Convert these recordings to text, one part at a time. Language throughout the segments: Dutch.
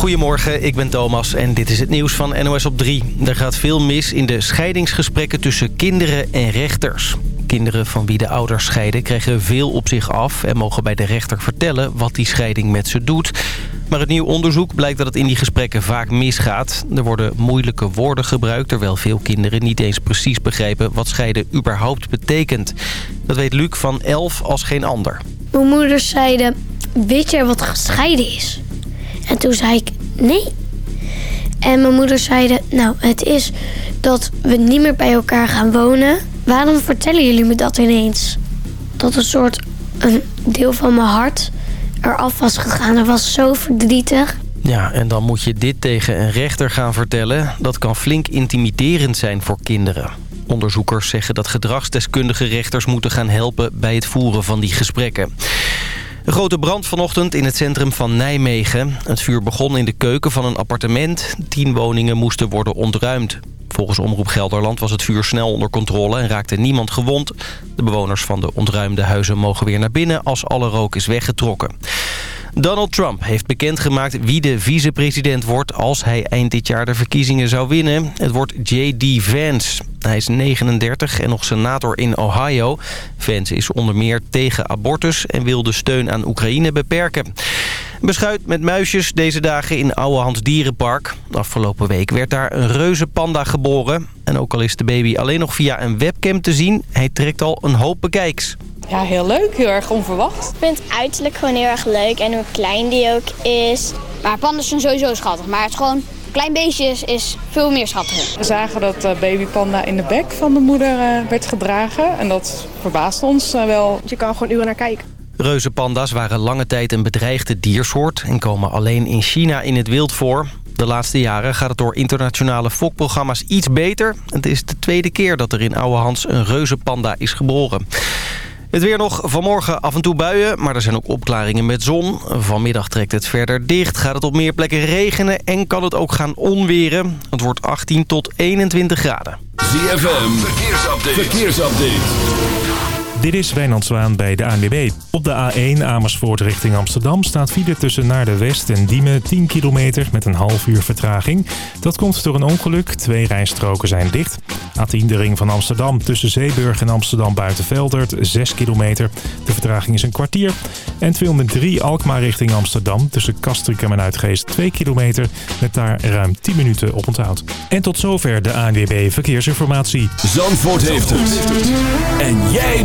Goedemorgen, ik ben Thomas en dit is het nieuws van NOS op 3. Er gaat veel mis in de scheidingsgesprekken tussen kinderen en rechters. Kinderen van wie de ouders scheiden krijgen veel op zich af... en mogen bij de rechter vertellen wat die scheiding met ze doet. Maar het nieuw onderzoek blijkt dat het in die gesprekken vaak misgaat. Er worden moeilijke woorden gebruikt... terwijl veel kinderen niet eens precies begrijpen wat scheiden überhaupt betekent. Dat weet Luc van 11 als geen ander. Mijn moeder zeiden, weet jij wat gescheiden is? En toen zei ik, nee. En mijn moeder zeiden, nou, het is dat we niet meer bij elkaar gaan wonen. Waarom vertellen jullie me dat ineens? Dat een soort, een deel van mijn hart eraf was gegaan. Dat was zo verdrietig. Ja, en dan moet je dit tegen een rechter gaan vertellen. Dat kan flink intimiderend zijn voor kinderen. Onderzoekers zeggen dat gedragsdeskundige rechters moeten gaan helpen bij het voeren van die gesprekken. Een grote brand vanochtend in het centrum van Nijmegen. Het vuur begon in de keuken van een appartement. Tien woningen moesten worden ontruimd. Volgens Omroep Gelderland was het vuur snel onder controle en raakte niemand gewond. De bewoners van de ontruimde huizen mogen weer naar binnen als alle rook is weggetrokken. Donald Trump heeft bekendgemaakt wie de vicepresident wordt... als hij eind dit jaar de verkiezingen zou winnen. Het wordt J.D. Vance. Hij is 39 en nog senator in Ohio. Vance is onder meer tegen abortus en wil de steun aan Oekraïne beperken. Beschuit met muisjes deze dagen in Ouwehans Dierenpark. Afgelopen week werd daar een reuze panda geboren. En ook al is de baby alleen nog via een webcam te zien... hij trekt al een hoop bekijks. Ja, heel leuk. Heel erg onverwacht. Ik vind het uiterlijk gewoon heel erg leuk en hoe klein die ook is. Maar pandas zijn sowieso schattig, maar het is gewoon... Een klein beestje is, is veel meer schattiger. We zagen dat uh, babypanda in de bek van de moeder uh, werd gedragen. En dat verbaasde ons uh, wel. Je kan gewoon uren naar kijken. Reuzenpanda's waren lange tijd een bedreigde diersoort... en komen alleen in China in het wild voor. De laatste jaren gaat het door internationale fokprogramma's iets beter. Het is de tweede keer dat er in Ouwehans een reuzenpanda is geboren. Het weer nog vanmorgen af en toe buien, maar er zijn ook opklaringen met zon. Vanmiddag trekt het verder dicht, gaat het op meer plekken regenen en kan het ook gaan onweren. Het wordt 18 tot 21 graden. ZFM, verkeersupdate. verkeersupdate. Dit is Wijnand Zwaan bij de ANWB. Op de A1 Amersfoort richting Amsterdam staat file tussen naar de West en Diemen 10 kilometer met een half uur vertraging. Dat komt door een ongeluk. Twee rijstroken zijn dicht. A10 de ring van Amsterdam tussen Zeeburg en Amsterdam Buitenveldert 6 kilometer. De vertraging is een kwartier. En 203 Alkmaar richting Amsterdam tussen Castricum en Uitgeest 2 kilometer met daar ruim 10 minuten op onthoud. En tot zover de ANWB Verkeersinformatie. Zandvoort heeft het. En jij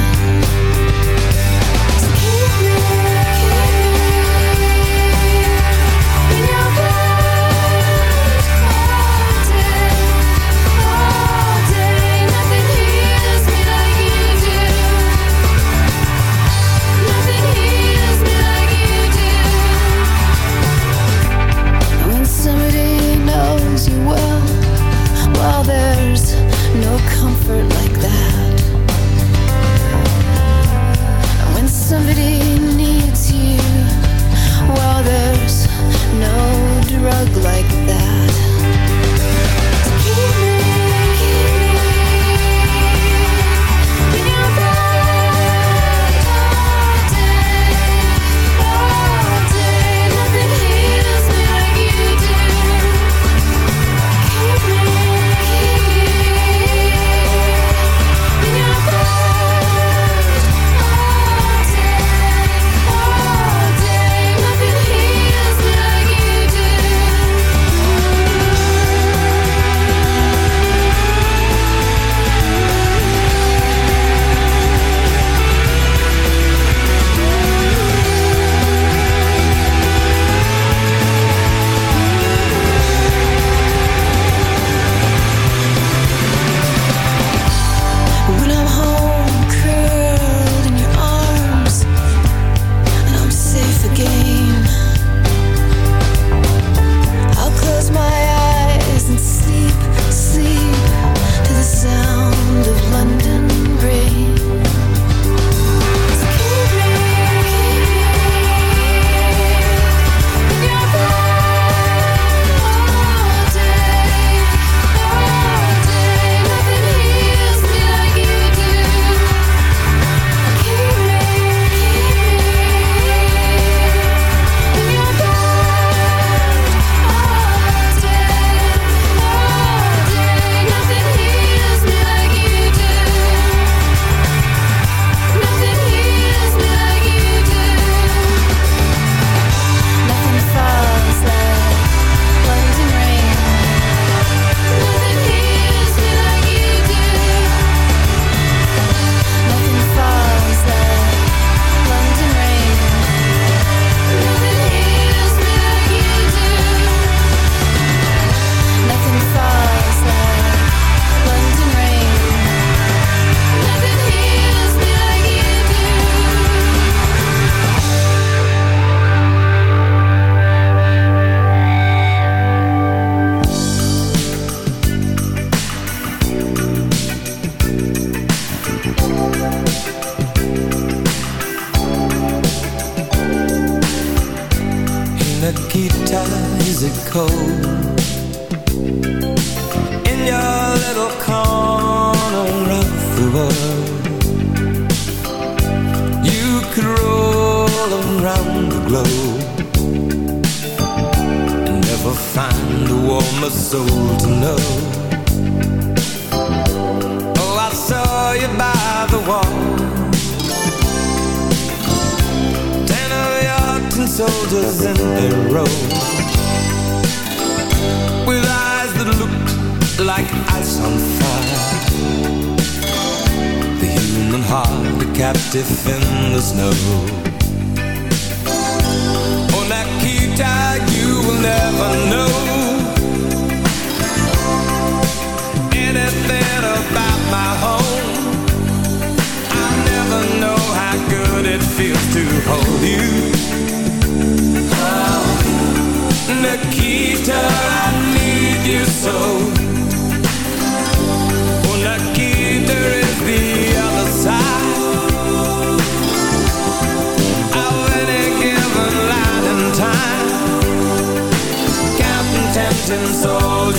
And never find a warmer soul to know. Oh, I saw you by the wall. Ten of your tin soldiers in their row with eyes that looked like ice on fire. The human heart, a captive in the snow. Nikita, you will never know anything about my home. I'll never know how good it feels to hold you. Oh, Nikita, I need you so.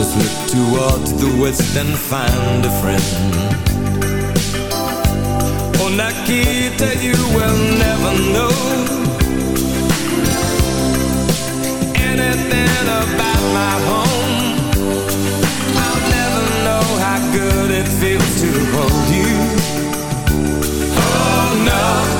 Just look toward the west and find a friend. Oh Nikita, you will never know Anything about my home. I'll never know how good it feels to hold you. Oh no,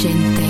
gente.